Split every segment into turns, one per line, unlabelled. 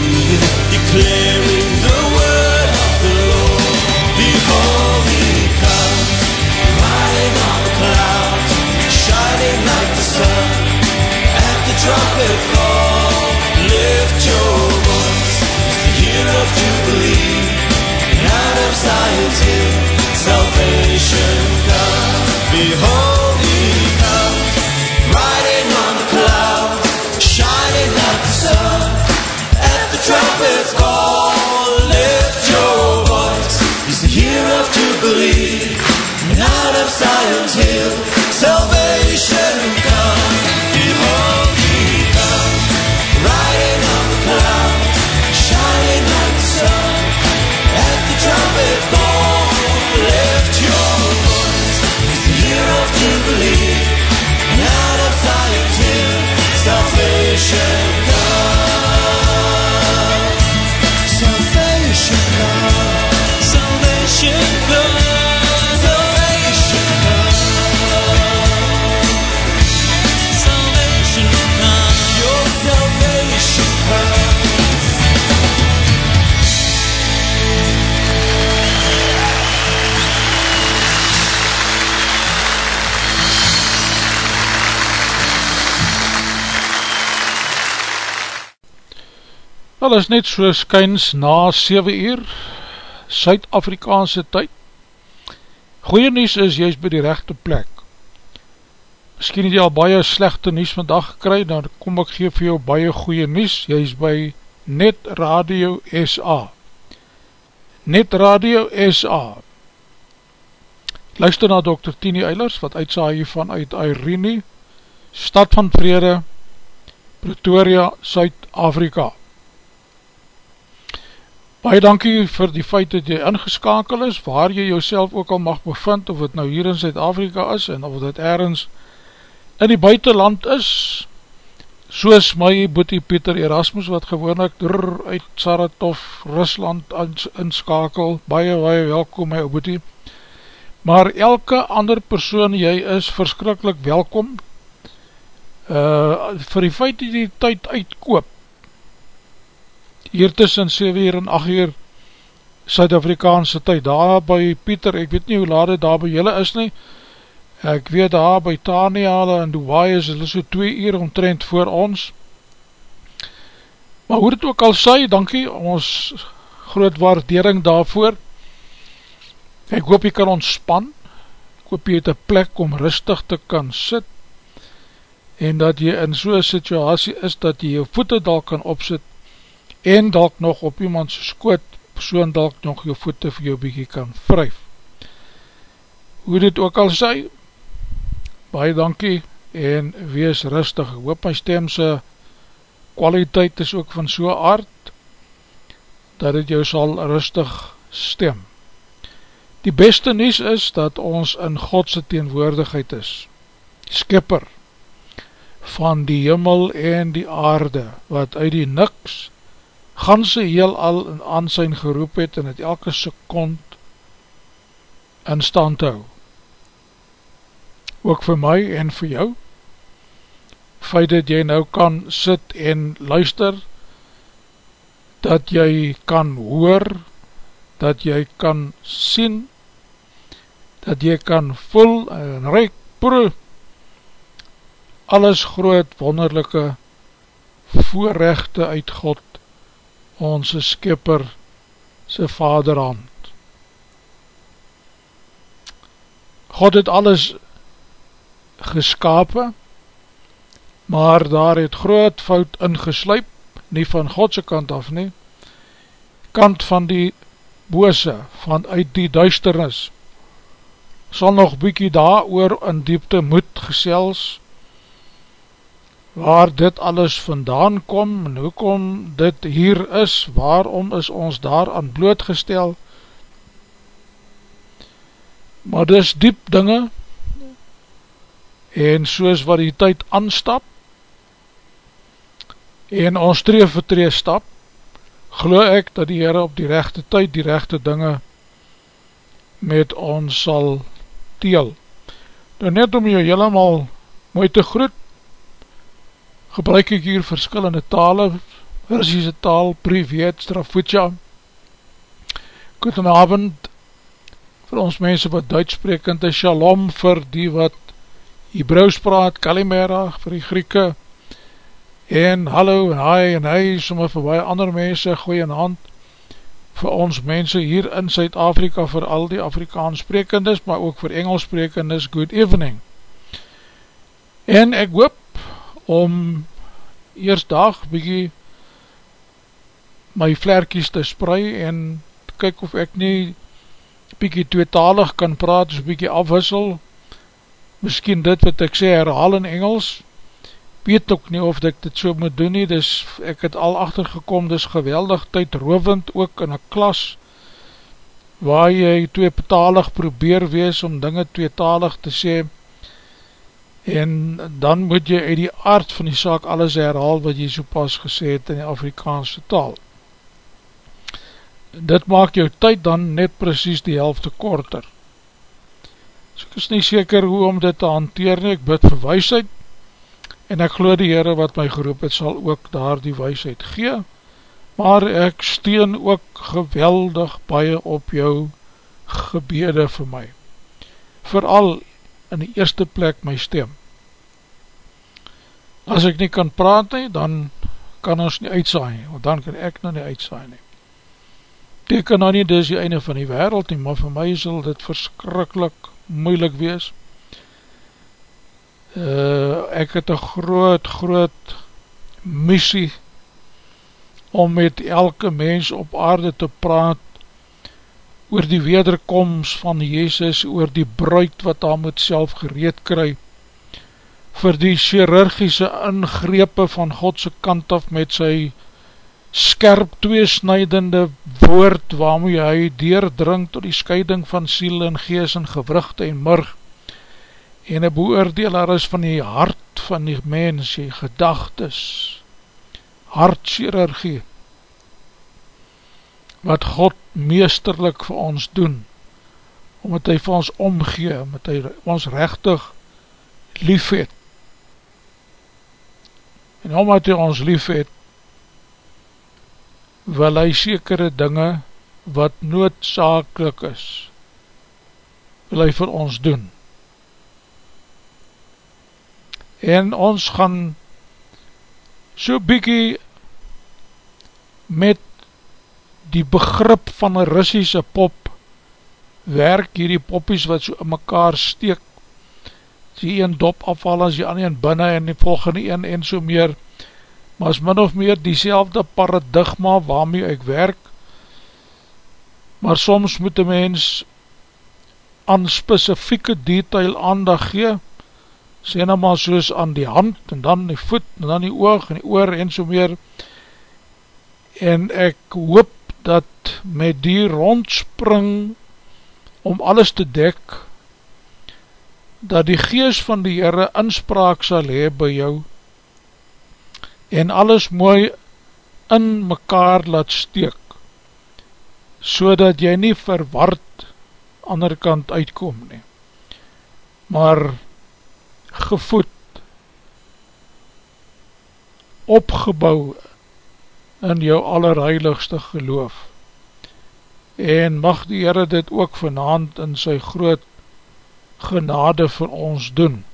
you declare
Wel is net so skyns na 7 uur Suid-Afrikaanse tyd. Goeie nies is jy is by die rechte plek. Misschien het jy al baie slechte nies vandag gekry Dan kom ek geef vir jou baie goeie nies Jy is by Net Radio SA Net Radio SA Luister na Dr. Tini Eilers Wat uitsaai hiervan uit Irene Stad van Vrede Pretoria, Suid-Afrika Baie dankie vir die feit dat jy ingeskakel is, waar jy jouself ook al mag bevind, of het nou hier in Zuid-Afrika is, en of het ergens in die buitenland is, soos my boetie Pieter Erasmus, wat gewoon ek door uit Saratov, Rusland inskakel, baie, baie welkom my boetie, maar elke ander persoon jy is verskrikkelijk welkom, uh, vir die feit dat jy die tyd uitkoop, hier tussen 7 uur en 8 uur Suid-Afrikaanse tyd, daar by Pieter, ek weet nie hoe laat het daar by julle is nie, ek weet daar by Tania en Dubai is hulle so 2 uur omtrent voor ons, maar hoe het ook al sy, dankie, ons groot waardering daarvoor, ek hoop jy kan ontspan, ek hoop jy het een plek om rustig te kan sit, en dat jy in so'n situasie is, dat jy jou voete daar kan opsit, en dalk nog op iemand skoot, persoon dalk nog jou voete vir jou bykie kan vryf. Hoe dit ook al sê, baie dankie en wees rustig. Ek hoop my stemse kwaliteit is ook van so aard, dat het jou sal rustig stem. Die beste nies is dat ons in Godse teenwoordigheid is. skipper van die jimmel en die aarde, wat uit die niks ganse heel al in aansijn geroep het en het elke sekond in stand hou. Ook vir my en vir jou, feit dat jy nou kan sit en luister, dat jy kan hoor, dat jy kan sien, dat jy kan voel en reik proe, alles groot wonderlijke voorrechte uit God, onze skipper, sy vaderhand. God het alles geskapen, maar daar het groot fout ingesluip, nie van Godse kant af nie, kant van die bose, van uit die duisternis, sal nog bykie daar oor in diepte moet gesels, waar dit alles vandaan kom, en hoekom dit hier is, waarom is ons daar aan blootgestel, maar dis diep dinge, en soos wat die tyd aanstap, en ons tree vir tree stap, glo ek dat die Heere op die rechte tyd die rechte dinge met ons sal deel. Nou net om jou helemaal mooi te groet, gebruik ek hier verskillende tale, Russische taal, Privet, Strafutja, Goedenavond, vir ons mense wat Duits sprekend is, Shalom vir die wat Hebrews praat, Kalimera vir die Grieke, en hallo en hi en hy, somme vir baie ander mense, gooi in hand vir ons mense hier in Suid-Afrika, vir al die Afrikaans sprekendes, maar ook vir Engels sprekendes, good evening. En ek hoop om eerst dag bykie my vlerkies te sprei en kyk of ek nie bykie tweetalig kan praat, so bykie afwissel, miskien dit wat ek sê herhaal in Engels, weet ook nie of ek dit so moet doen nie, dus ek het al achtergekom, dis geweldig tydrovend ook in een klas, waar jy tweetalig probeer wees om dinge tweetalig te sê, en dan moet jy uit die aard van die saak alles herhaal wat jy so pas gesê het in die Afrikaanse taal. Dit maak jou tyd dan net precies die helfte korter. So ek is nie seker hoe om dit te hanteer nie, ek bid vir weisheid, en ek geloof die Heere wat my geroep het, sal ook daar die weisheid gee, maar ek steen ook geweldig baie op jou gebede vir my, vooral in die eerste plek my stem. As ek nie kan praat nie, dan kan ons nie uitsaai nie, want dan kan ek nou nie uitsaai nie. Teken nou nie, dis die einde van die wereld nie, maar vir my sal dit verskrikkelijk moeilik wees, uh, ek het een groot, groot missie om met elke mens op aarde te praat oor die wederkomst van Jezus, oor die bruid wat daar moet self gereed kry, vir die chirurgische ingrepe van Godse kant af met sy skerp tweesnijdende woord waarmee hy deerdring tot die scheiding van siel en gees en gewrugte en murg en een beoordelaar is van die hart van die mens, die gedagtes, hartchirurgie, wat God meesterlik vir ons doen, omdat hy vir ons omgee, omdat hy ons rechtig lief het. En omdat hy ons lief het, wil hy sekere dinge wat noodzakelik is, wil hy vir ons doen en ons gaan so bykie met die begrip van een Russische pop werk hierdie poppies wat so in mekaar steek. Die een dop afval as die ander een binnen en die volgende een en so meer. Maar is min of meer die paradigma waarmee ek werk. Maar soms moet die mens aan specifieke detail aandag gee. Sê nou maar soos aan die hand, en dan die voet, en dan die oog, en die oor, en so meer, en ek hoop dat met die rondspring, om alles te dek, dat die gees van die Heere inspraak sal hee by jou en alles mooi in mekaar laat steek so dat jy nie verward ander kant uitkom nie maar gevoed opgebouw in jou allerheiligste geloof en mag die Heere dit ook vanavond in sy groot genade vir ons doen.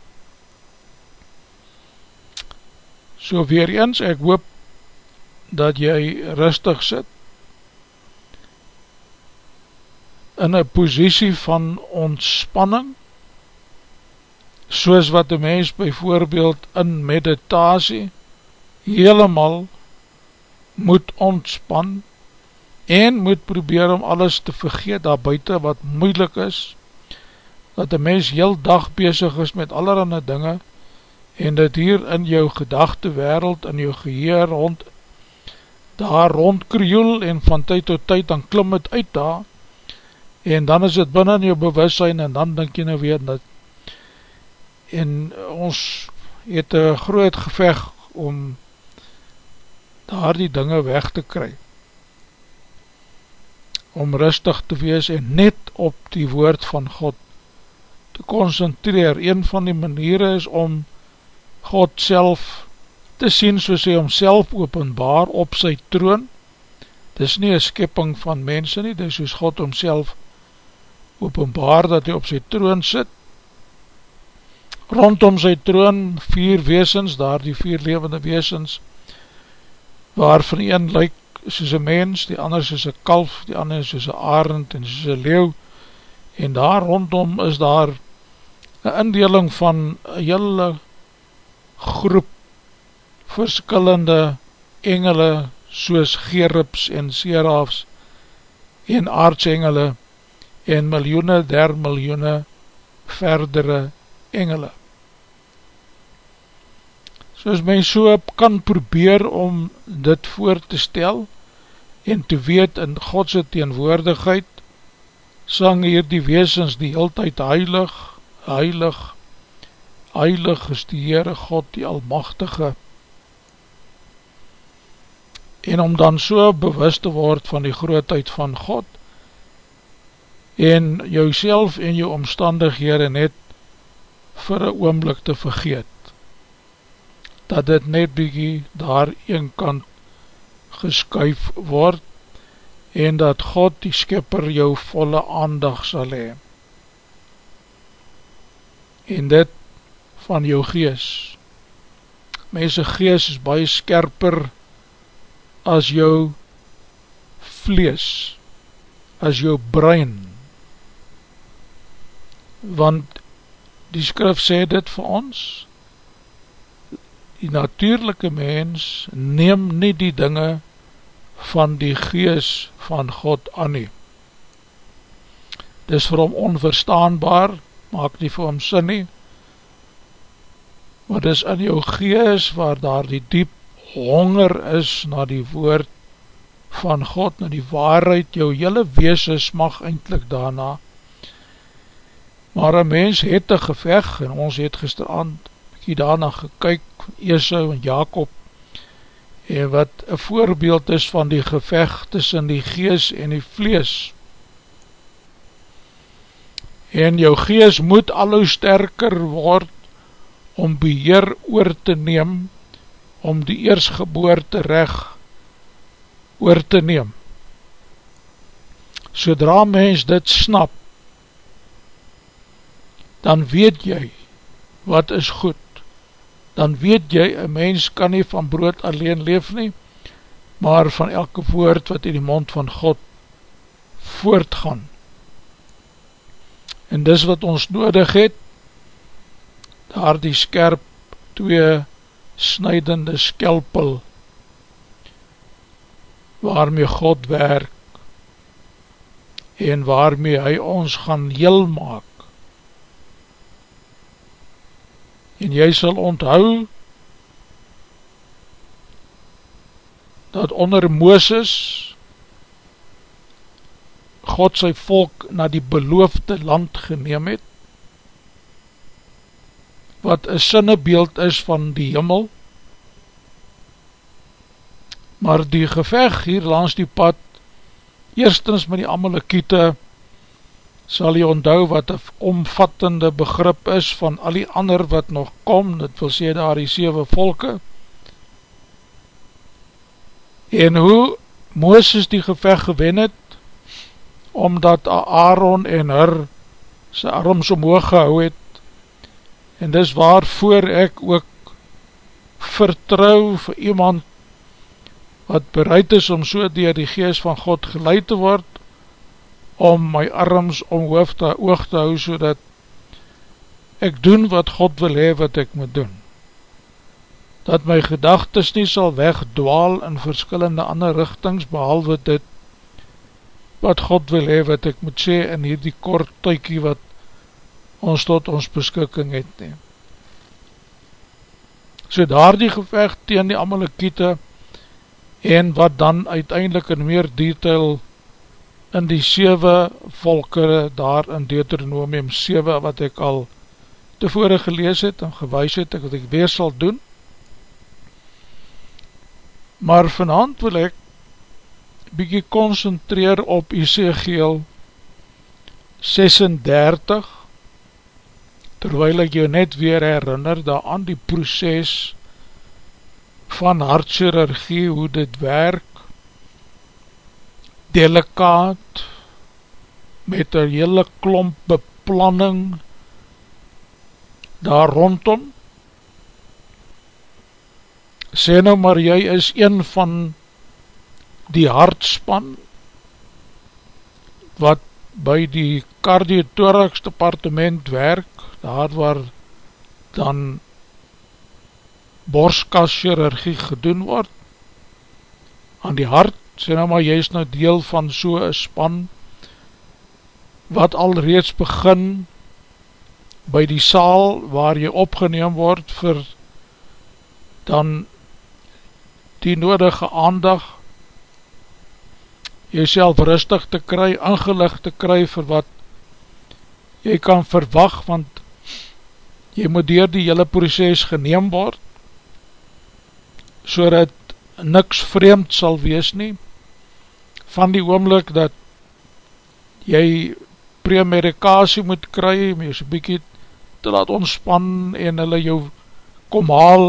So weer eens, ek hoop dat jy rustig sit in een posiesie van ontspanning soos wat die mens bijvoorbeeld in meditasie helemaal moet ontspan en moet probeer om alles te vergeet daar buiten wat moeilik is dat die mens heel dag bezig is met allerhande dinge en dat hier in jou gedachte wereld, in jou geheer rond, daar rond krioel en van tyd tot tyd dan klim het uit daar en dan is het binnen jou bewussein en dan denk jy nou weer dat en ons het een groot geveg om daar die dinge weg te kry om rustig te wees en net op die woord van God te concentreer. Een van die maniere is om God self te sien soos hy homself openbaar op sy troon. Dit is nie een skipping van mense nie, dit is soos God homself openbaar dat hy op sy troon sit. Rondom sy troon vier weesens, daar die vier levende weesens, waarvan een lyk soos een mens, die ander soos een kalf, die ander soos een arend en soos een leeuw, en daar rondom is daar een indeling van een hele groep verskillende engele soos Gerubs en Serafs en aardsengele en miljoene der miljoene verdere engele. Soos my so kan probeer om dit voor te stel en te weet in Godse teenwoordigheid sang hier die weesens die heel tyd heilig heilig, heilig is die Heere God, die Almachtige, en om dan so bewust te word van die grootheid van God, en jou en jou omstandighede net vir een oomblik te vergeet, dat dit net bykie daar een kant geskuif word, en dat God die skipper jou volle aandag sal heen en dit van jou gees. Mense gees is baie skerper as jou vlees, as jou brein, want die skrif sê dit vir ons, die natuurlijke mens neem nie die dinge van die gees van God aan nie. Dis vir hom onverstaanbaar, maak nie vir hom sin nie, wat is in jou gees waar daar die diep honger is na die woord van God, na die waarheid, jou hele wees mag eindelijk daarna, maar een mens het een geveg, en ons het gisteravond hier daarna gekyk, Esau en Jacob, en wat een voorbeeld is van die geveg tussen die gees en die vlees, en jou gees moet al hoe sterker word om beheer oor te neem, om die eersgeboorte reg oor te neem. Sodra mens dit snap, dan weet jy wat is goed. Dan weet jy, een mens kan nie van brood alleen leef nie, maar van elke woord wat in die mond van God voortgaan en dis wat ons nodig het, daar die skerp twee snijdende skelpel, waarmee God werk, en waarmee hy ons gaan heel maak. En jy sal onthou, dat onder Mooses, God sy volk na die beloofde land geneem het, wat een sinnebeeld is van die jimmel, maar die geveg hier langs die pad, eerstens met die Amalekiete, sal jy onthou wat een omvattende begrip is van al die ander wat nog kom, dit wil sê daar die 7 volke, en hoe Mooses die geveg gewen het, omdat Aaron en her sy arms omhoog gehou het, en dis waarvoor ek ook vertrouw vir iemand wat bereid is om so dier die geest van God geleid te word, om my arms om hoofd te oog te hou, so dat ek doen wat God wil hee wat ek moet doen. Dat my gedagtes nie sal wegdwaal in verskillende ander richtings, behalwe dit wat God wil hee wat ek moet sê in hierdie kort tykie wat ons tot ons beskikking het neem. So daar die gevecht tegen die Amalekiete en wat dan uiteindelik in meer detail in die 7 volkere daar in Deuteronomium 7 wat ek al tevore gelees het en gewys het wat ek weer sal doen. Maar vanavond wil ek bykie concentreer op Ezekiel 36 terwijl ek jou net weer herinner daar aan die proces van hartchirurgie, hoe dit werk, delikaat, met een hele klomp beplanning daar rondom. Sê nou maar, jy is een van die hartspan, wat by die kardiotorax departement werk, daar waar dan borskaschirurgie gedoen word, aan die hart, sê nou maar, jy is nou deel van so'n span, wat al reeds begin by die saal waar jy opgeneem word vir dan die nodige aandag jy self rustig te kry, ingelig te kry vir wat jy kan verwag, want jy moet dier die hele proces geneem word, so dat niks vreemd sal wees nie, van die oomlik dat jy premedikasie moet kry, om jy so bykie te laat ontspan en hulle jou kom haal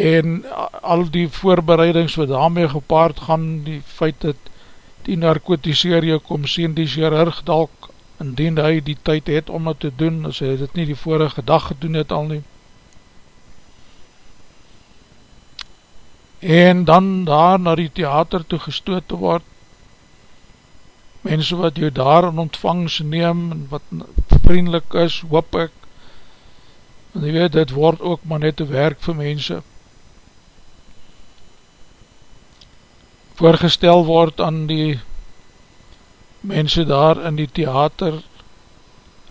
en al die voorbereidings wat daarmee gepaard gaan, die feit dat die narkotiseer jou kom sien, die chirurg dalk indien hy die tyd het om het te doen, as hy dit nie die vorige dag gedoen het al nie. En dan daar na die theater toe gestoot te word, mense wat jou daar in ontvangst neem, en wat vriendelik is, hoop ek, want jy weet, dit word ook maar net een werk vir mense, voorgestel word aan die mense daar in die theater,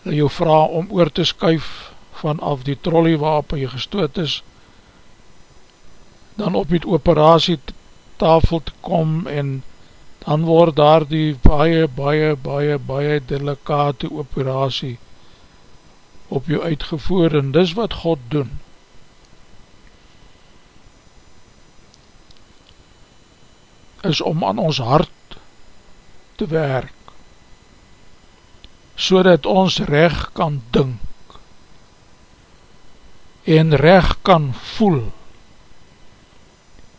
die jou vraag om oor te skuif vanaf die trolley waarop jy gestoot is, dan op die operatietafel te kom en dan word daar die baie, baie, baie, baie delikate operatie op jou uitgevoer en dis wat God doen. is om aan ons hart te werk so dat ons recht kan dink en recht kan voel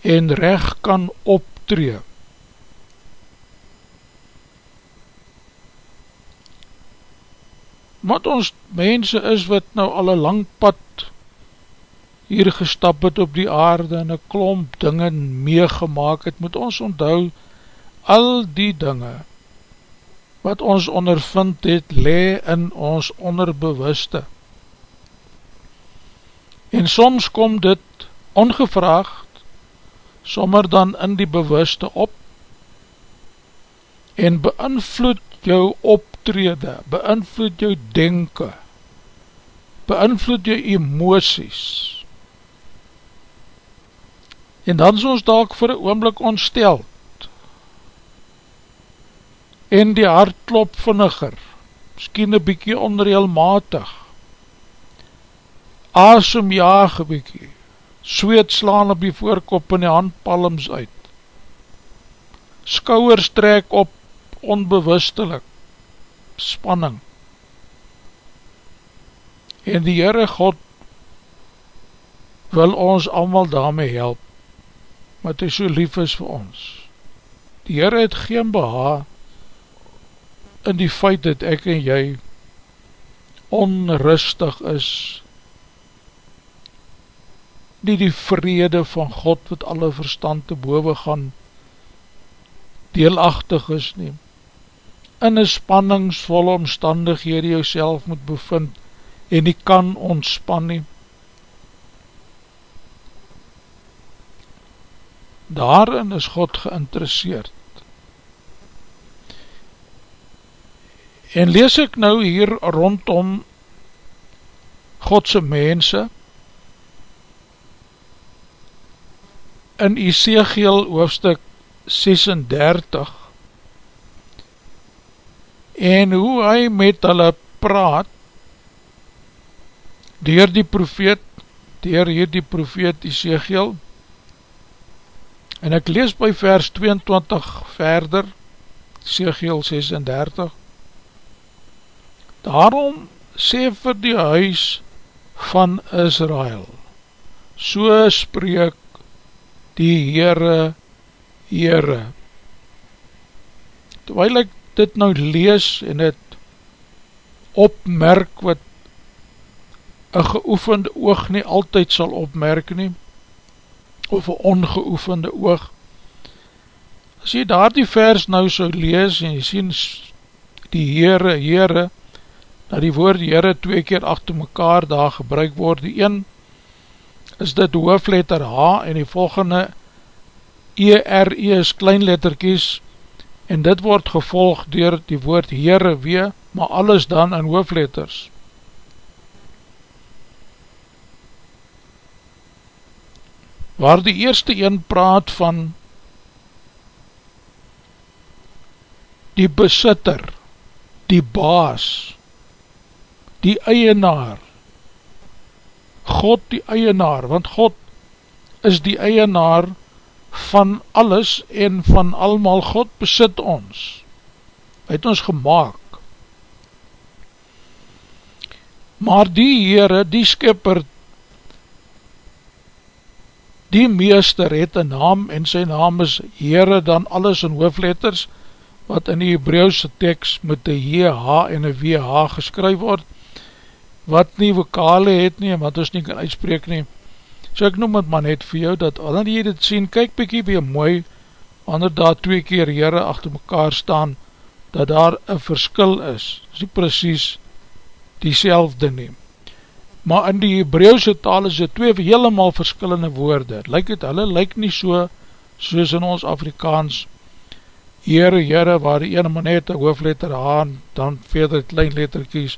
en recht kan optreem wat ons mense is wat nou al een lang pad hier gestap het op die aarde en een klomp dinge meegemaak het, moet ons onthou al die dinge wat ons ondervind het, le in ons onderbewuste. En soms kom dit ongevraagd, sommer dan in die bewuste op, en beïnvloed jou optrede, beïnvloed jou denken, beïnvloed jou emoties. En dan is ons dalk vir een oomblik ontsteld, en die hart klop vinniger, miskien een bykie onreelmatig, asem jaag een bykie, zweet slaan op die voorkop en die handpalms uit, skouwers trek op onbewustelik, spanning, en die Heere God wil ons allemaal daarmee help, wat hy so lief is vir ons. Die Heere het geen beha in die feit dat ek en jy onrustig is, die die vrede van God wat alle verstand te boven gaan deelachtig is neem in een spanningsvolle omstandighede jou self moet bevind en die kan ontspan neem daarin is God geïnteresseerd. En lees ek nou hier rondom Godse mense in Ezekiel hoofstuk 36 en hoe hy met hulle praat dier die profeet dier hier die profeet Ezekiel en ek lees by vers 22 verder Ezekiel 36 daarom sê vir die huis van Israel so spreek die Heere, Heere. Terwijl ek dit nou lees en het opmerk wat een geoefende oog nie altyd sal opmerk nie, of een ongeoefende oog, as jy daar die vers nou so lees en jy sien die Heere, Heere, dat die woord Heere twee keer achter mekaar daar gebruik word, die een is dit hoofletter H en die volgende ERE e is kleinletterkies en dit word gevolg dier die woord Heere wee, maar alles dan in hoofletters. Waar die eerste een praat van die besitter, die baas, die eienaar, God die eienaar, want God is die eienaar van alles en van almal, God besit ons, hy het ons gemaakt. Maar die Heere, die skipper, die meester het een naam en sy naam is Heere dan alles in hoofletters, wat in die Hebrauwse tekst met die H en die WH geskryf word, wat nie vokale het nie, wat ons nie kan uitspreek nie. So ek noem het maar net vir jou, dat wanneer jy dit sien, kyk bykie weer mooi, wanneer daar twee keer Heere achter mekaar staan, dat daar een verskil is, is nie precies die selfde neem. Maar in die Hebrauwse taal is dit twee helemaal verskillende woorde. Lyk het, hulle lyk nie so, soos in ons Afrikaans, Heere, Heere, waar die ene man net een hoofletter aan, dan verder klein letterkies,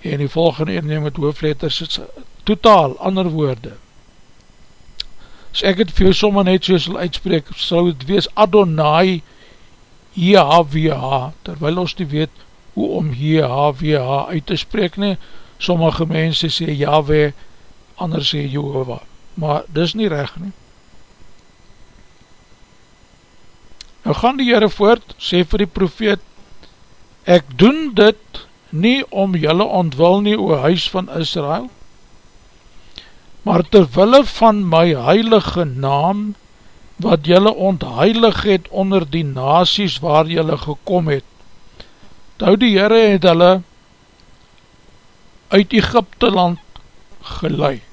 en die volgende een neem met hoofletters is totaal ander woorde. As ek het vir jou sommer net so sal uitspreek sal het wees Adonai JHWH terwyl ons die weet hoe om JHWH uit te spreek nie. Sommige mense sê Yahweh ander sê Jehovah maar dis nie recht nie. Nou gaan die Heere voort sê vir die profeet ek doen dit nie om jylle ontwil nie oor huis van Israel, maar terwille van my heilige naam, wat jylle ontheilig het onder die nasies waar jylle gekom het. Tou die Heere het hulle uit Egypte land geleid.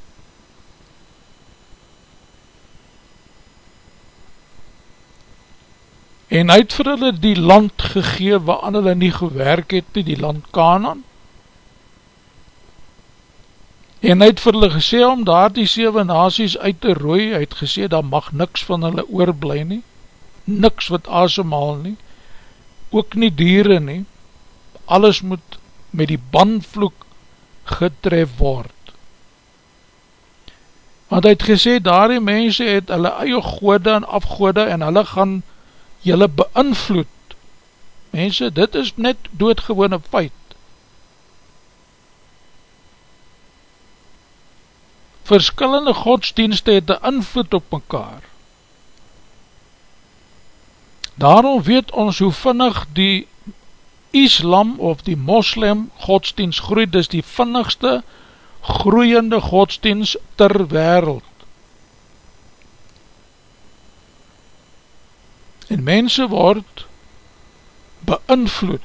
En hy het vir hulle die land gegee waaran hulle nie gewerk het nie, die land Kanaan. En hy het vir hulle gesê om daar die 7 nasies uit te rooi, hy het gesê daar mag niks van hulle oorblij nie niks wat asemhaal nie ook nie dieren nie. Alles moet met die banvloek getref word. Want hy het gesê daar die mense het hulle eie gode en afgode en hulle gaan jylle beïnvloed. Mense, dit is net doodgewone feit. verskillende godsdienste het een invloed op mekaar. Daarom weet ons hoe vinnig die islam of die moslem godsdienst groei, dis die vinnigste groeiende godsdienst ter wereld. En mense word beïnvloed.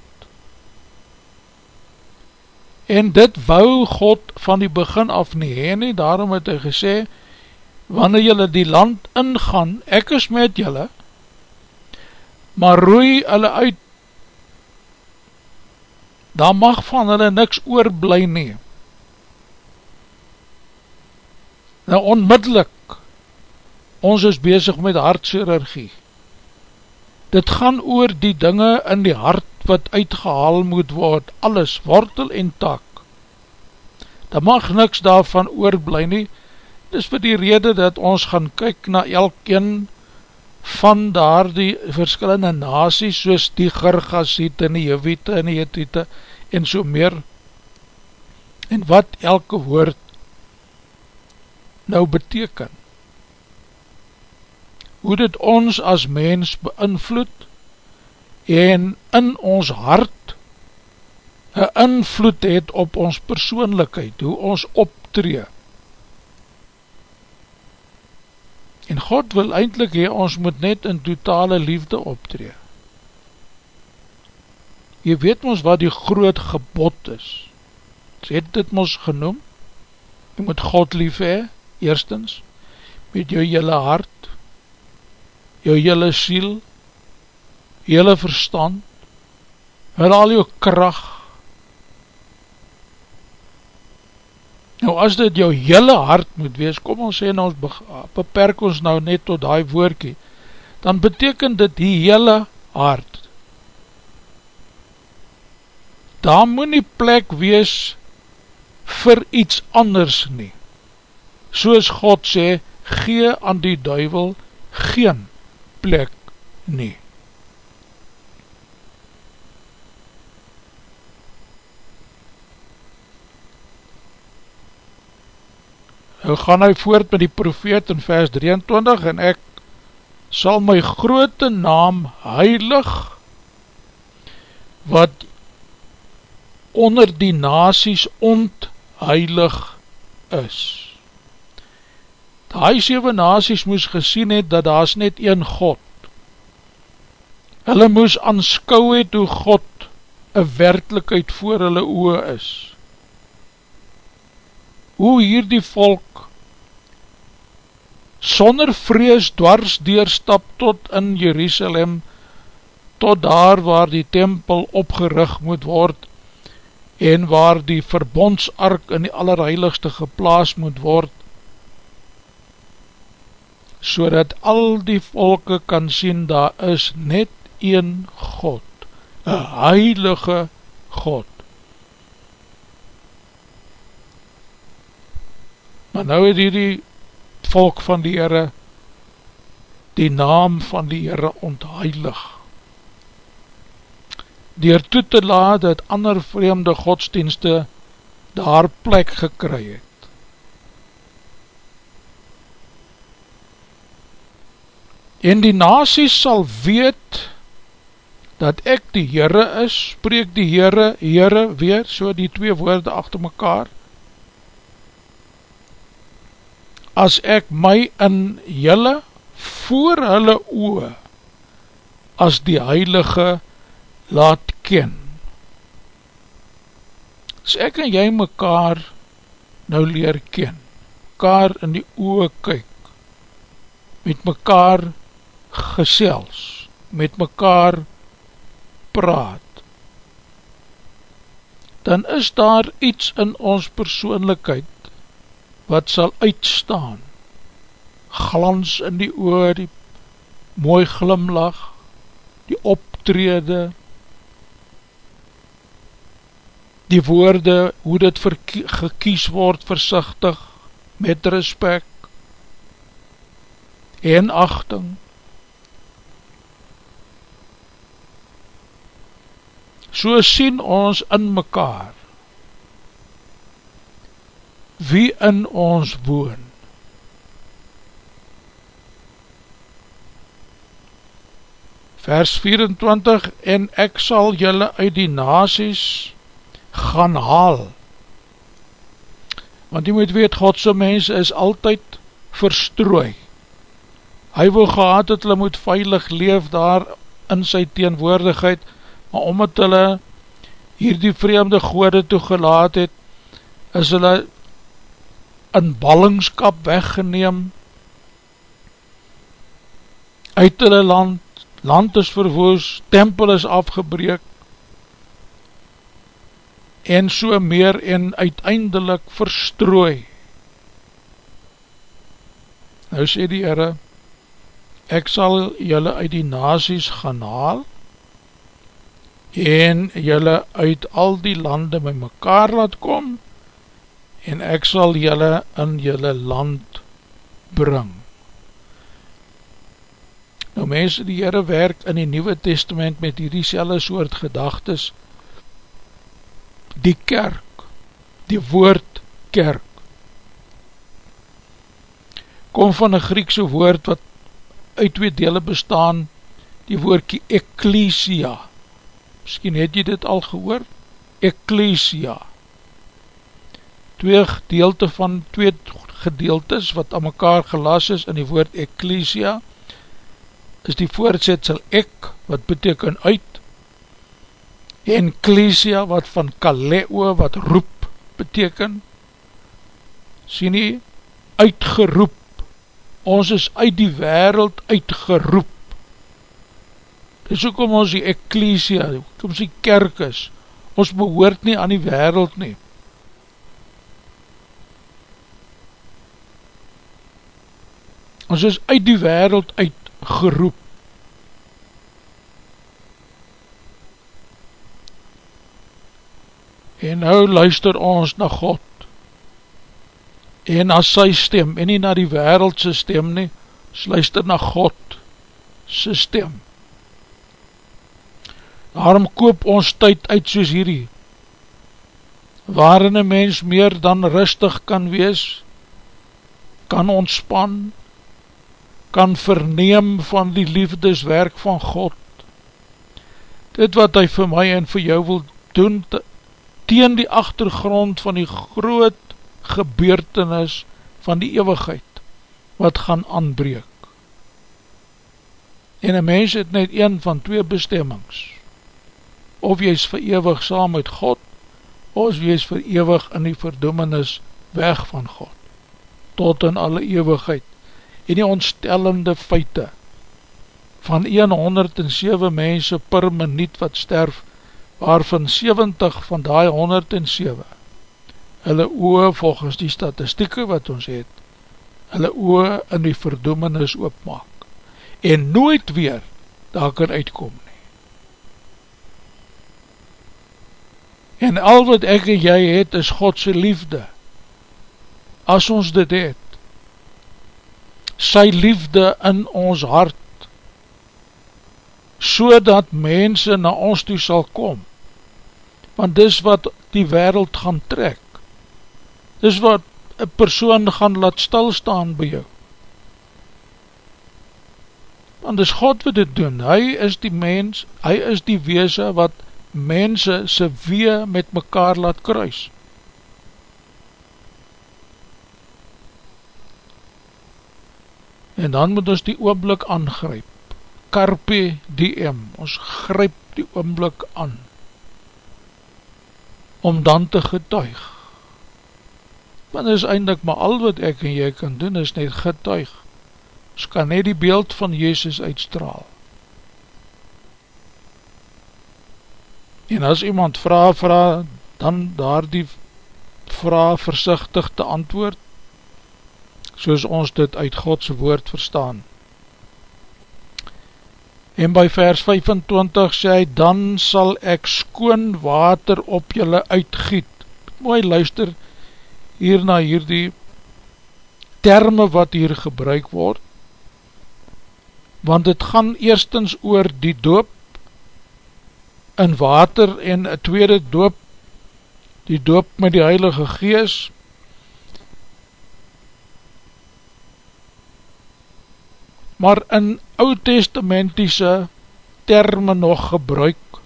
En dit wou God van die begin af nie heen nie, daarom het hy gesê, wanneer jylle die land ingaan, ek is met jylle, maar roei hulle uit, daar mag van hulle niks oorblij nie. Nou onmiddellik, ons is bezig met hartchirurgie, dit gaan oor die dinge in die hart wat uitgehaal moet word, alles, wortel en tak. Daar mag niks daarvan oorblij nie, dis vir die rede dat ons gaan kyk na elkeen van daar die verskillende nazies, soos die Gergasiete en die Jewite en die Hethiete en so meer, en wat elke woord nou beteken. Hoe dit ons as mens beïnvloed, en in ons hart een invloed het op ons persoonlikheid, hoe ons optree. En God wil eindelijk hee, ons moet net in totale liefde optree. Je weet ons wat die groot gebod is. Sy het dit ons genoem. Je moet God lief hee, eerstens, met jou jylle hart, jou jylle siel, hele verstand, met al jou kracht, nou as dit jou hele hart moet wees, kom ons sê, nou beperk ons nou net tot die woordkie, dan beteken dit die hele hart. Daar moet nie plek wees vir iets anders nie. Soos God sê, gee aan die duivel geen plek nie. Nou gaan hy voort met die profeet in vers 23 en ek sal my grote naam heilig wat onder die nasies ontheilig is. Die 7 nasies moes gesien het dat daar is net een God. Hulle moes aanskou het hoe God een werkelijkheid voor hulle oe is hoe hier die volk sonder vrees dwars deurstap tot in Jerusalem, tot daar waar die tempel opgerig moet word, en waar die verbondsark in die allerheiligste geplaas moet word, so dat al die volke kan sien, daar is net een God, een heilige God. Maar nou het hierdie volk van die Heere die naam van die Heere ontheilig. Door toe te laat dat ander vreemde godsdienste daar plek gekry het. En die nasies sal weet dat ek die Heere is, spreek die Heere, Heere weer, so die twee woorde achter mekaar, as ek my in jylle voor hulle oe as die heilige laat ken. As ek en jy mekaar nou leer ken, mekaar in die oe kyk, met mekaar gesels, met mekaar praat, dan is daar iets in ons persoonlikheid wat sal uitstaan, glans in die oor, die mooi glimlach, die optrede, die woorde, hoe dit gekies word, versichtig, met respect, en achting, so sien ons in mekaar, wie in ons woon. Vers 24 En ek sal julle uit die nasies gaan haal. Want jy moet weet, Godse mens is altyd verstrooi. Hy wil gehad het hulle moet veilig leef daar in sy teenwoordigheid, maar omdat hulle hier die vreemde gode toegelaat het, is hulle in ballingskap weggeneem uit hulle land, land is verwoes, tempel is afgebreek en so meer en uiteindelik verstrooi. Nou sê die Heere, ek sal julle uit die nazies gaan haal en julle uit al die lande by mekaar laat kom en ek sal julle in julle land bring. Nou mense, die Heere werk in die Nieuwe Testament met hierdie selle soort gedagtes, die kerk, die woord kerk, kom van een Griekse woord wat uit twee dele bestaan, die woordkie Ecclesia. Misschien het jy dit al gehoor? Ecclesia. Twee gedeelte van twee gedeeltes wat aan mekaar gelas is in die woord Ecclesia, is die voorzetsel ek, wat beteken uit, en Ecclesia wat van Kaleo, wat roep beteken, sien nie, uitgeroep, ons is uit die wereld uitgeroep. Dis ook om ons die ecclesia, ook om ons die kerk is, ons behoort nie aan die wereld nie. Ons is uit die wereld uitgeroep. En nou luister ons na God en na sy stem, en nie na die wereldse stem nie, sluister na God sy stem. Daarom koop ons tyd uit soos hierdie, waarin een mens meer dan rustig kan wees, kan ontspan, kan verneem van die liefdeswerk van God. Dit wat hy vir my en vir jou wil doen, teen die achtergrond van die groot gebeurtenis van die eeuwigheid wat gaan aanbreek. En een mens het net een van twee bestemmings. Of jy is vereeuwig saam met God, of jy is vereeuwig in die verdoemenis weg van God, tot in alle eeuwigheid. En die ontstellende feite van 107 mense per minuut wat sterf, waarvan 70 van die 107 hulle oe volgens die statistieke wat ons het, hulle oe in die verdoemenis oopmaak, en nooit weer daar kan uitkom nie. En al wat ek en jy het, is Godse liefde, as ons dit het, sy liefde in ons hart, so dat mense na ons toe sal kom, want dis wat die wereld gaan trek, dis wat een persoon gaan laat stilstaan by jou. Want dis God wat dit doen, hy is die mens, hy is die weese wat mense se wee met mekaar laat kruis. En dan moet ons die oomblik aangryp, carpe diem, ons gryp die oomblik aan, om dan te getuig, want is eindelijk maar al wat ek en jy kan doen, is net getuig, ons kan net die beeld van Jezus uitstraal. En as iemand vraag, vraag, dan daar die vraag versichtig te antwoord, soos ons dit uit Godse woord verstaan. En by vers 25 sê hy, dan sal ek skoon water op julle uitgiet. Mooi luister, hier na hierdie terme wat hier gebruik word, want het gaan eerstens oor die doop in water en een tweede doop, die doop met die Heilige Gees, maar in oud-testamentiese terme nog gebruik,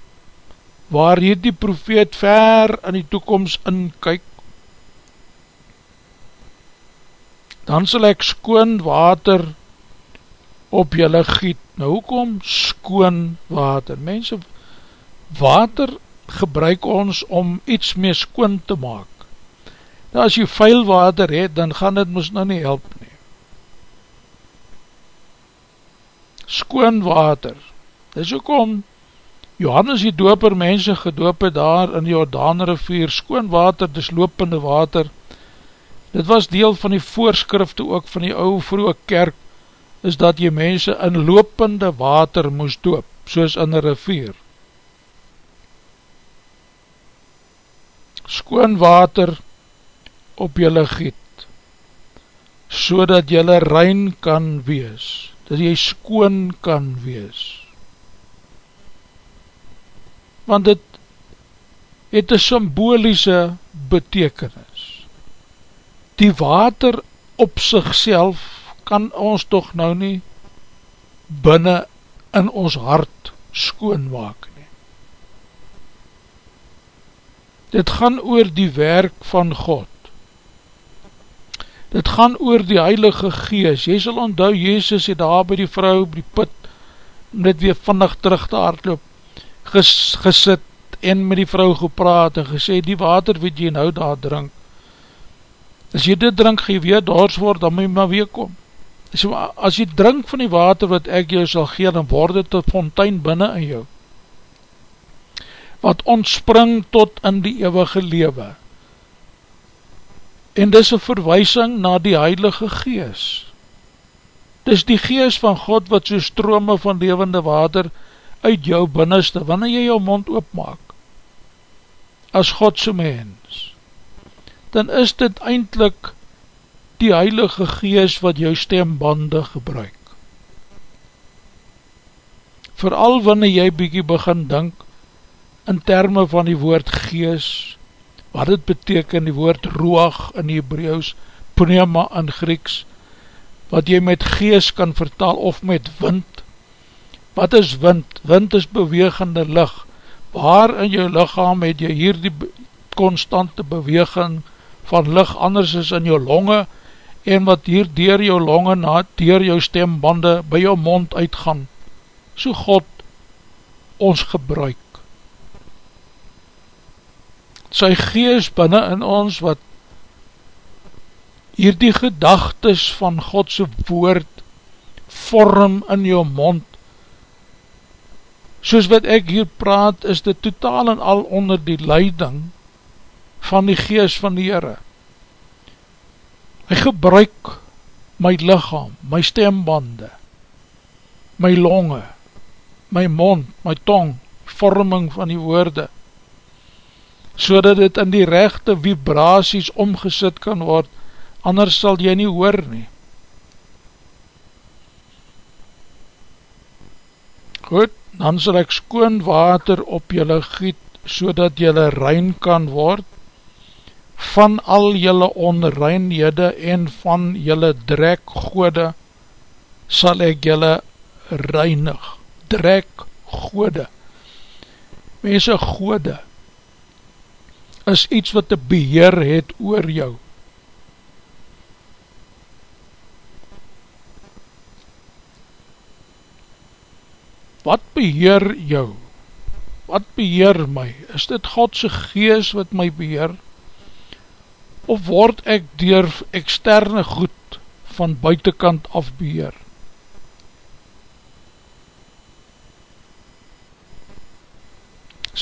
waar hierdie profeet ver in die toekomst inkyk, dan sal ek skoon water op julle giet. Nou hoekom skoon water? Mense, water gebruik ons om iets meer skoon te maak. Nou, as jy vuil water het, dan gaan dit moes nou nie help nie. Skoon water. Dis hoekom Johannes die doper mense gedoop het daar in die Jordaan rivier, skoon water, dis lopende water. Dit was deel van die voorskrifte ook van die ouwe vroege kerk, is dat jy mense in lopende water moes doop, soos in een rivier. Skoon water op jylle giet, so dat jylle rein kan wees, dat jy skoon kan wees. Want het het een symboliese betekenis. Die water op sigself kan ons toch nou nie binnen in ons hart skoon maak nie. Dit gaan oor die werk van God. Dit gaan oor die Heilige Gees. Jy sal onthou, Jezus het daar by die vrou, by die put, om dit weer vannig terug te hardloop, ges, gesit en met die vrou gepraat en gesê, die water wat jy nou daar drink, as jy dit drink, jy weer daars word, dan moet jy maar weer kom so, as jy drink van die water wat ek jou sal gee, dan word dit een fontein binnen in jou, wat ontspring tot in die eeuwige lewe. En dis een verwysing na die heilige gees. Dis die gees van God wat so strome van levende water uit jou binneste, wanneer jy jou mond oopmaak, as Godse mens, dan is dit eindelijk die Heilige Gees wat jou stembande gebruik. Vooral wanneer jy bykie begin dink in termen van die woord gees, wat het beteken die woord roag in Hebreeuws, pneuma in Grieks, wat jy met gees kan vertaal of met wind. Wat is wind? Wind is bewegende licht. Waar in jou lichaam het jy hier die constante beweging van licht, anders is in jou longe, en wat hier dier jou longe na, dier jou stembande, by jou mond uitgaan, so God ons gebruik. Sy gees binnen in ons, wat hier die gedagtes van Godse woord vorm in jou mond, soos wat ek hier praat, is dit totaal en al onder die leiding van die gees van die Heere. Hy gebruik my lichaam, my stembande, my longe, my mond, my tong, vorming van die woorde, so dat dit in die rechte vibraties omgesit kan word, anders sal jy nie hoor nie. Goed, dan sal ek skoon water op jylle giet, so dat jylle rein kan word, van al jylle onreinhede en van jylle drekgode sal ek jylle reinig. Drekgode. Mense, gode is iets wat te beheer het oor jou. Wat beheer jou? Wat beheer my? Is dit Godse gees wat my beheer? of word ek dier externe goed van buitenkant afbeheer?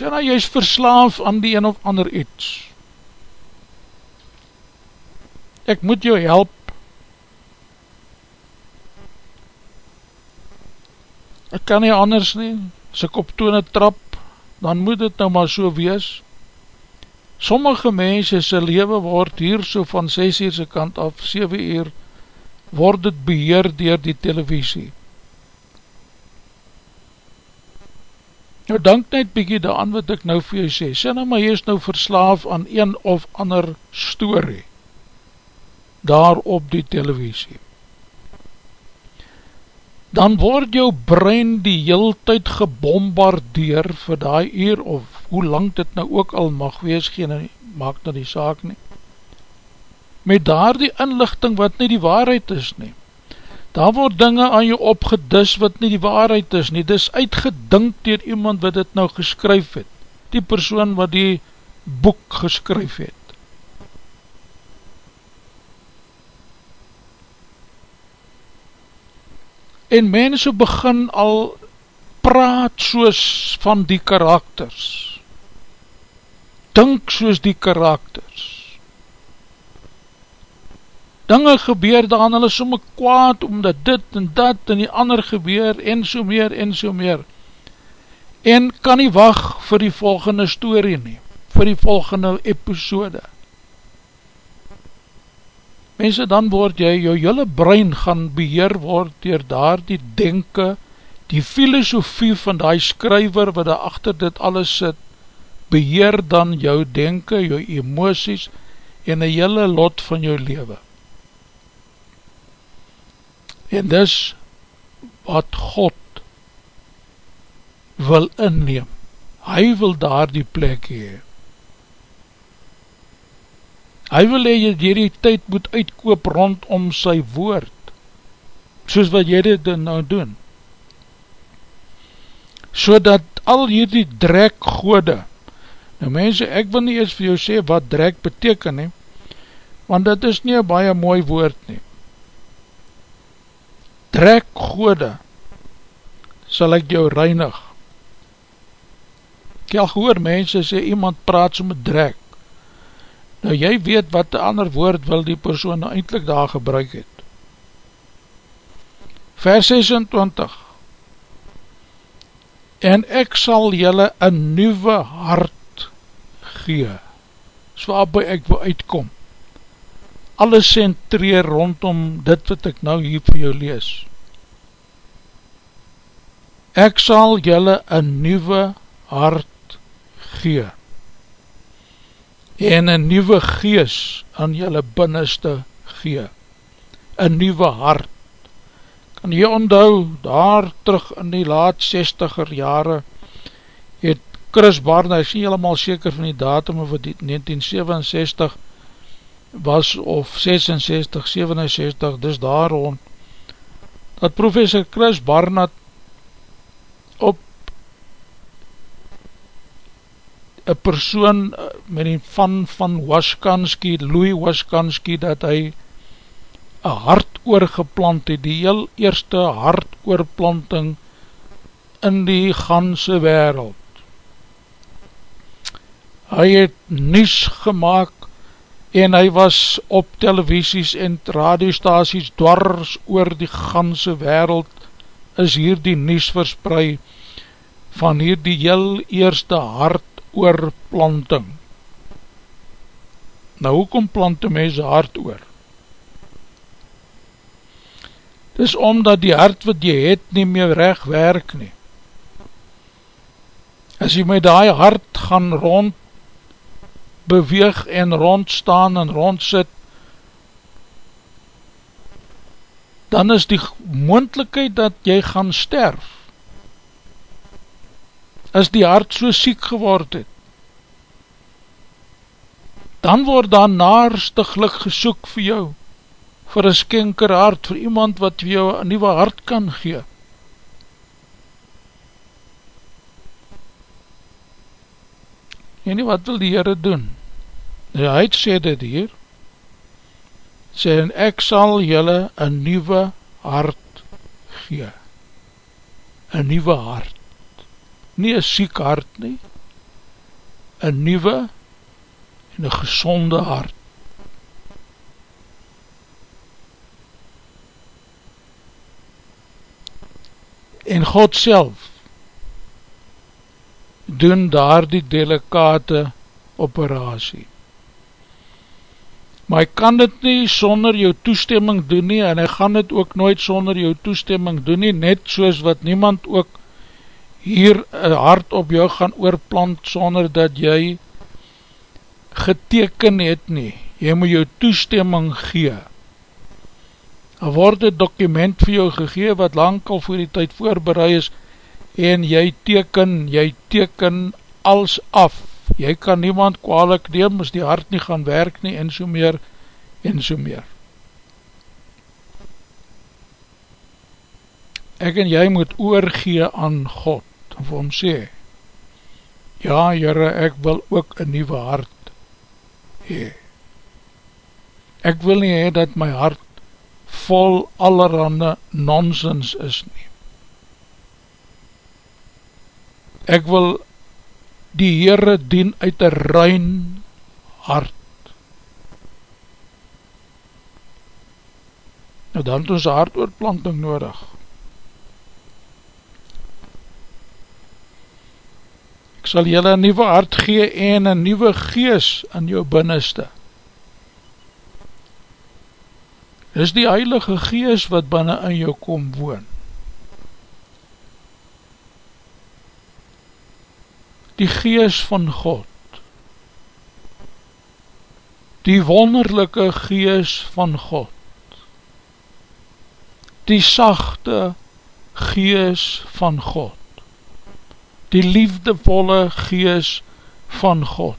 Sê nou, jy is verslaaf aan die een of ander iets. Ek moet jou help. Ek kan nie anders nie. As ek op toon trap, dan moet het nou maar so wees. Sommige mense sy leven word hier so van 6 uur sy kant af, 7 uur, word het beheer dier die televisie. Nou dank net bykie daan wat ek nou vir jou sê, sê nou maar jy is nou verslaaf aan een of ander story, daar op die televisie. dan word jou brein die heel tyd gebombardeer vir die uur of hoe lang dit nou ook al mag wees, geen maak nou die saak nie, met daar die inlichting wat nie die waarheid is nie. Daar word dinge aan jou opgedis wat nie die waarheid is nie, dis uitgedink dier iemand wat dit nou geskryf het, die persoon wat die boek geskryf het. En mense begin al praat soos van die karakters. Dink soos die karakters. Dinge gebeur dan, hulle somme kwaad omdat dit en dat en die ander gebeur en so meer en so meer. En kan nie wacht vir die volgende story nie, vir die volgende episode mense, dan word jy, jou jylle brein gaan beheer word dier daar die denke, die filosofie van die skryver wat daar achter dit alles sit, beheer dan jou denke, jou emoties en die jylle lot van jou leven. En dis wat God wil inneem. Hy wil daar die plek hee. Hy wil hee jy dier die tyd moet uitkoop rondom sy woord, soos wat jy dit nou doen. So dat al hierdie drek gode, nou mense, ek wil nie eens vir jou sê wat drek beteken nie, want dit is nie een baie mooi woord nie. Drek gode, sal ek jou reinig. Ek al gehoor mense sê, iemand praat so met drek, Nou jy weet wat die ander woord wil die persoon nou eindelijk daar gebruik het. Vers 26 En ek sal jylle een nieuwe hart gee, so waarby ek wil uitkom. Alles centreer rondom dit wat ek nou hier vir jou lees. Ek sal jylle een nieuwe hart gee en een nieuwe gees aan jylle binneste gee, een nieuwe hart. Kan jy onthou, daar terug in die laat 60er jare, het Chris Barna, ek sien helemaal seker van die datum of het 1967 was, of 66, 67, dis daar rond, dat professor Chris Barnard op een persoon eh, met die van van Waskanski, Louis Waskanski, dat hy een hart oorgeplant het, die heel eerste hart oorplanting in die ganse wereld. Hy het nies gemaakt en hy was op televisies en radiostasies dwars oor die ganse wereld is hier die nies verspreid van hier die heel eerste hart oorplanting. Nou, hoekom plant die mens hart oor? Dis omdat die hart wat jy het nie meer recht werk nie. As jy met die hart gaan rond beweeg en rond staan en rond sit, dan is die moendlikheid dat jy gaan sterf as die hart so siek geword het, dan word daar naarstiglik gesoek vir jou, vir een skenker hart, vir iemand wat vir jou een nieuwe hart kan gee. En nie, wat wil die Heere doen? Nou, hy het sê dit hier, sê, en ek sal julle een nieuwe hart gee. Een nieuwe hart nie een siek hart nie, een nieuwe en een gezonde hart. En God self doen daar die delikate operatie. Maar hy kan dit nie sonder jou toestemming doen nie en hy gaan dit ook nooit sonder jou toestemming doen nie, net soos wat niemand ook hier een hart op jou gaan oorplant sonder dat jy geteken het nie. Jy moet jou toestemming gee. dan word een document vir jou gegee wat lang al voor die tyd voorbereid is en jy teken, jy teken als af. Jy kan niemand kwalik neem as die hart nie gaan werk nie en so meer en so meer. Ek en jy moet oorgee aan God en vir hom sê, ja jyre, ek wil ook een nieuwe hart hee. Ek wil nie hee dat my hart vol allerhande nonsens is nie. Ek wil die Heere dien uit een rein hart. Nou dan het ons hartoorplanting nodig. Ek sal jylle een nieuwe hart gee en een nieuwe gees in jou binneste. is die heilige gees wat binnen in jou kom woon. Die gees van God. Die wonderlijke gees van God. Die sachte gees van God. Die liefdevolle gees van God.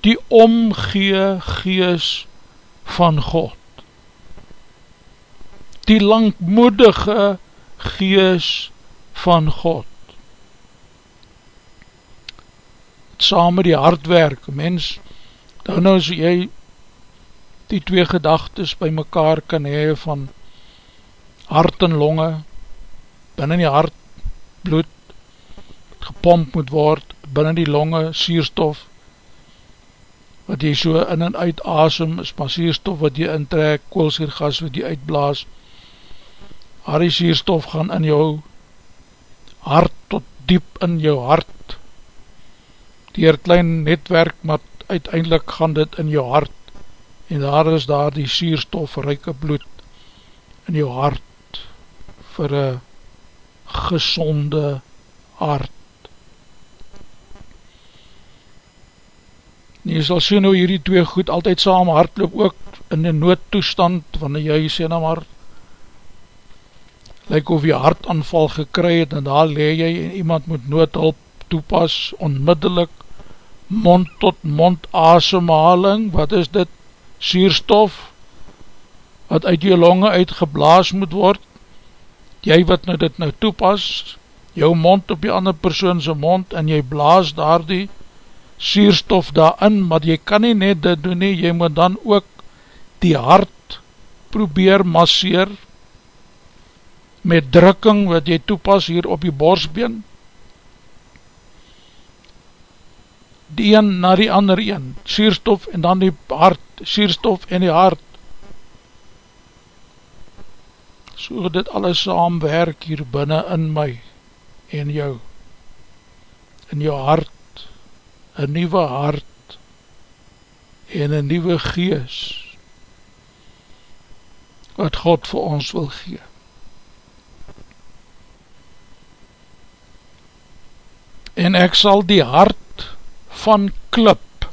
Die omgee gees van God die langmoedige gees van God. Saam met die hardwerk, mens, dan nou as jy die twee gedagtes by mekaar kan hee van hart en longe, binnen die hart bloed gepomp moet word, binnen die longe sierstof, wat jy so in en uit asem, is maar sierstof wat jy intrek, koolsiergas wat jy uitblaas, haar die sierstof gaan in jou hart tot diep in jou hart dier klein netwerk maar uiteindelik gaan dit in jou hart. En daar is daar die sierstof ryke bloed in jou hart vir een gezonde hart. En jy sal sien hoe hierdie twee goed altyd saam hardloop ook in die noodtoestand wanneer jy sê nou maar lyk of jy hartaanval gekry het en daar leer jy en iemand moet noodhulp toepas onmiddellik mond tot mond asemhaling wat is dit? Sierstof wat uit jou longe uitgeblaas moet word. Jy wat nou dit nou toepas jou mond op die ander persoonse mond en jy blaas daar die sierstof daarin maar jy kan nie net dit doen nie jy moet dan ook die hart probeer masseer met drukking wat jy toepas hier op die borsbeen die een na die ander een sierstof en dan die hart sierstof en die hart. So dit alles saamwerk hier binnen in my en jou. In jou hart een nieuwe hart en een nieuwe gees wat God vir ons wil gee. En ek sal die hart van klip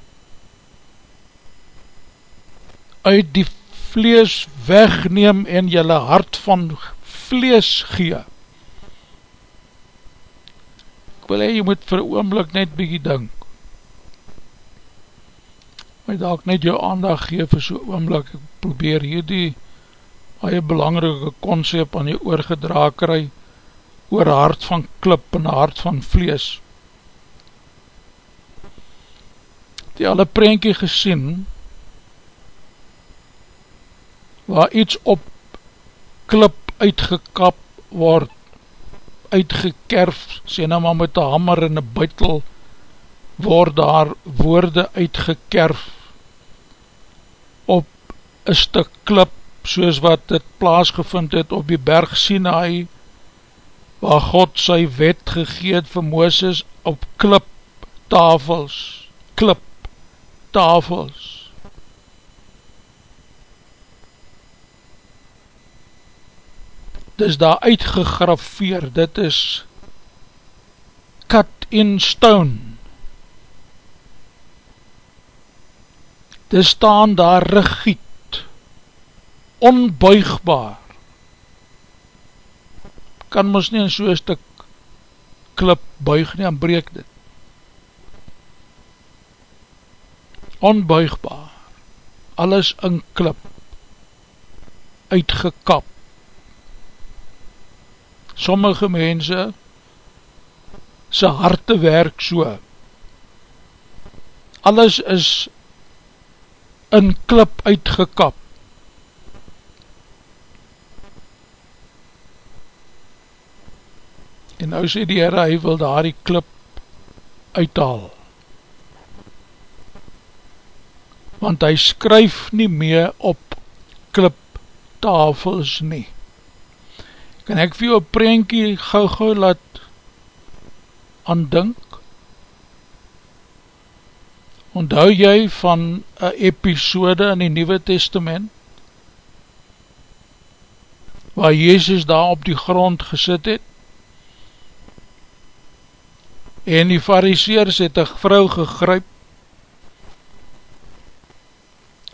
uit die vlees wegneem en jylle hart van vlees gee. Ek wil hee, jy moet vir oomlik net bykie dink. My dalk net jou aandag gee vir so oomlik, ek probeer hier die baie belangrike concept aan jou oorgedra kry oor hart van klip en hart van vlees. Die alle prentjie gesien waar iets op klip uitgekap word uitgekerf sê nou maar met een hammer en een buitel word daar woorde uitgekerf op een stuk klip soos wat dit plaasgevind het op die berg Sinai waar God sy wet gegeet vir Mooses op klip tafels klip tafels. Dit is daar uitgegrafeer, dit is cut in stone. Dit staan daar regiet, onbuigbaar. Kan ons nie in so'n stuk klip buig nie en breek dit. Onbuigbaar. Alles in klip. Uitgekap. Sommige mense sy harte werk so. Alles is in klip uitgekap. En nou sê die Heere, hy wil daar die klip uithaal. Want hy skryf nie meer op kliptafels nie. Kan ek vir jou prentjie gauw gauw laat aandink? Onthou jy van een episode in die Nieuwe Testament waar Jezus daar op die grond gesit het en die fariseers het een vrou gegryp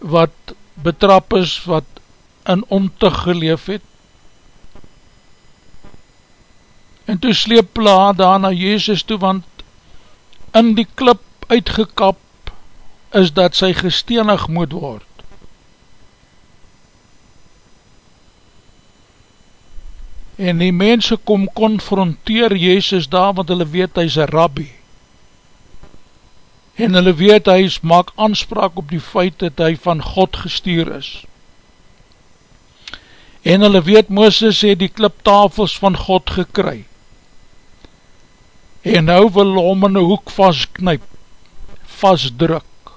wat betrap is wat in omtig geleef het. En toe sleep pla daar na Jezus toe want in die klip uitgekap is dat sy gestenig moet word. En die mense kom konfronteer Jezus daar, want hulle weet hy is een rabbi, en hulle weet hy is, maak aanspraak op die feit dat hy van God gestuur is, en hulle weet Mooses het die kliptafels van God gekry, en nou wil hom in die hoek vastknyp, vastdruk,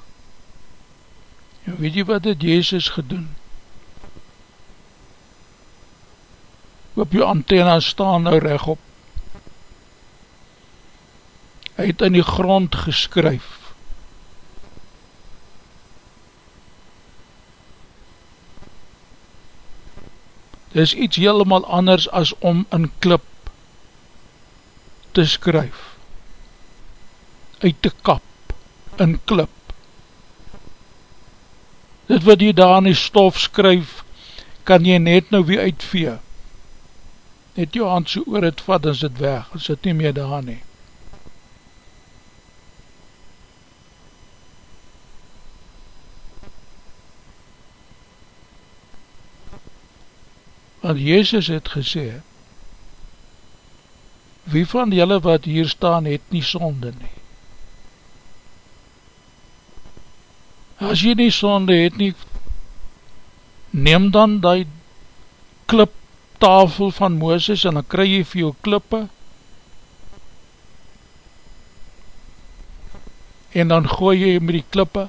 en weet jy wat het Jezus gedoen? op jou antenna staan nou recht op. Hy het in die grond geskryf. Dit is iets helemaal anders as om in klip te skryf. Uit te kap, in klip. Dit wat jy daar in die stof skryf, kan jy net nou weer uitvee net jou hand so oor het vat, is het weg, is het nie meer daar nie. Want Jezus het gesê, wie van julle wat hier staan, het nie sonde nie. As jy nie sonde het nie, neem dan die klip tafel van Mooses en dan kry jy vir jou klippe en dan gooi jy met die klippe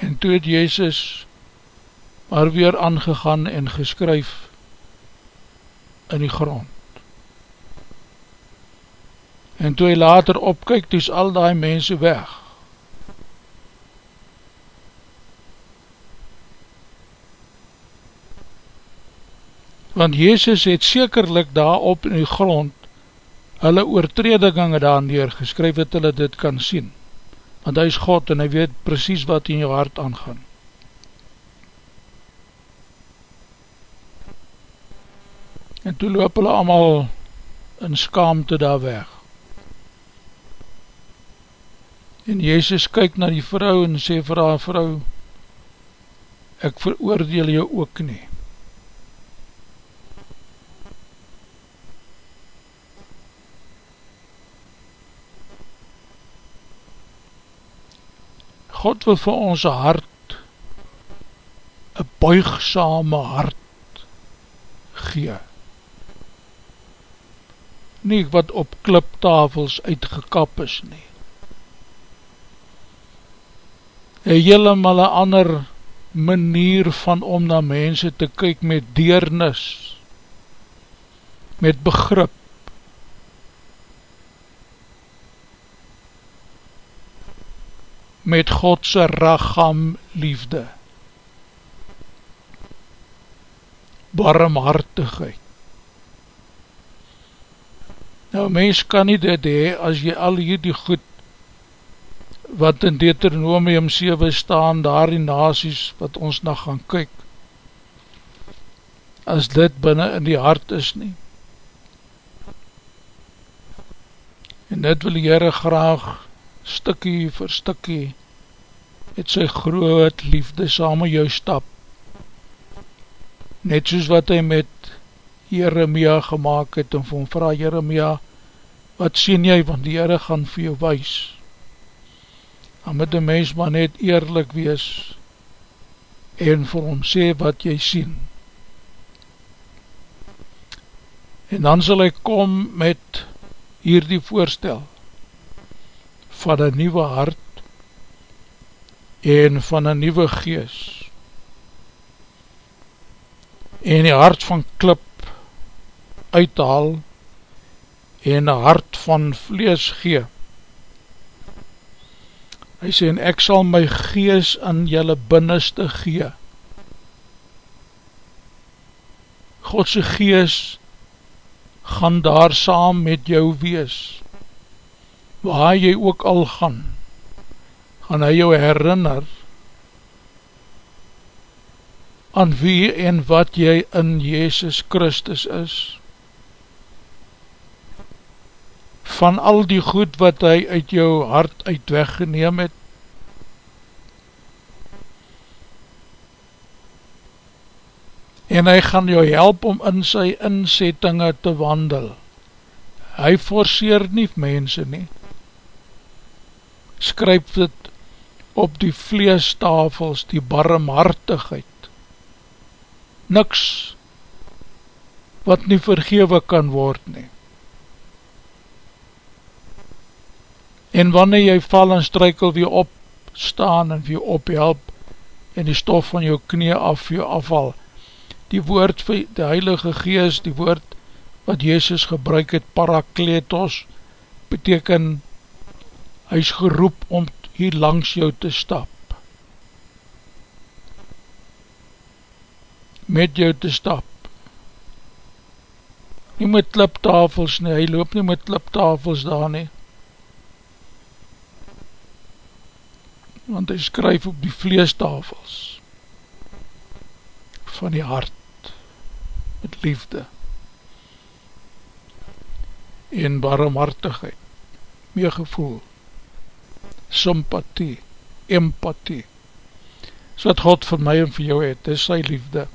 en toe het Jezus maar weer aangegaan en geskryf in die grond. En toe hy later opkyk, toe is al die mense weg. Want Jezus het sekerlik daar op in die grond hulle oortredinge daar neergeskryf het hulle dit kan sien want hy is God en hy weet precies wat in jou hart aangaan. En toe loop hulle allemaal in skaamte daar weg. En Jezus kyk na die vrou en sê vir haar vrou ek veroordeel jou ook nie God wil vir ons hart een buigsame hart gee. Nie wat op kliptafels uitgekap is nie. Een helemaal een ander manier van om na mense te kyk met deernis met begrip met Godse ragam liefde. Barmhartigheid. Nou mens kan nie dit hee as jy al hierdie goed wat in Deuteronomium 7 staan, daar die nasies wat ons na gaan kyk, as dit binnen in die hart is nie. En dit wil die Heere graag stikkie vir stikkie met sy groot liefde saam met jou stap. Net soos wat hy met Jeremia gemaakt het en hom vraag Jeremia, wat sien jy, want die Heere gaan vir jou wees dan moet die mens maar net eerlik wees en vir hom sê wat jy sien. En dan sal hy kom met hierdie voorstel van een nieuwe hart en van een nieuwe gees en die hart van klip uithaal en een hart van vlees geef Hy sê, en ek sal my gees in jylle binneste gee. Godse gees gaan daar saam met jou wees. Waar jy ook al gaan, gaan hy jou herinner aan wie en wat jy in Jezus Christus is. van al die goed wat hy uit jou hart uit weggeneem het. En hy gaan jou help om in sy inzettinge te wandel. Hy forceer nie mense nie. Skryp dit op die vleestafels, die barmhartigheid. Niks wat nie vergewe kan word nie. en wanneer jy val en struikel weer opstaan en weer ophelp en die stof van jou knie af jou afval die woord vir die heilige gees die woord wat Jezus gebruik het parakletos beteken hy is geroep om hier langs jou te stap. Met jou te stap. Nie met kliptafels nie, hy loop nie met kliptafels daar nie. Want hy skryf op die vleestafels van die hart met liefde en barmhartigheid meegevoel sympathie empathie so wat God vir my en vir jou het, is sy liefde.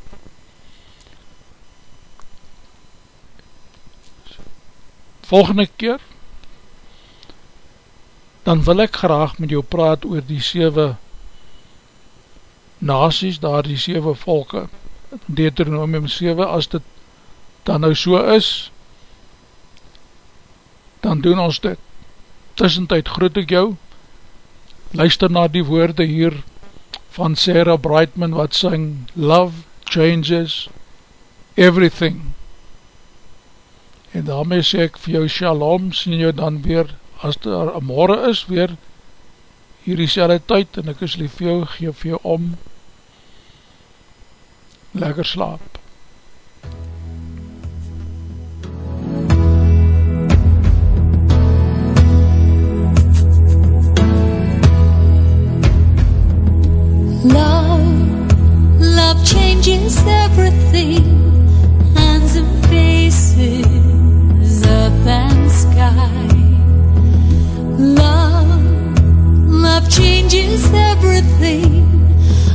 Volgende keer dan wil ek graag met jou praat oor die 7 nasies, daar die 7 volke, Deuteronomium 7, as dit dan nou so is, dan doen ons dit. Tussentijd groet ek jou, luister na die woorde hier van Sarah Brightman wat syng, Love changes everything. En daarmee sê ek vir jou shalom, sien jou dan weer as daar morgen is, weer hier die selle tyd, en ek is lief vir jou, geef vir jou om, lekker slaap.
Love, love changes everything. Hands and faces, earth and sky. Love, love changes everything.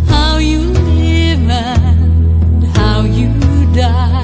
How you live and how you die.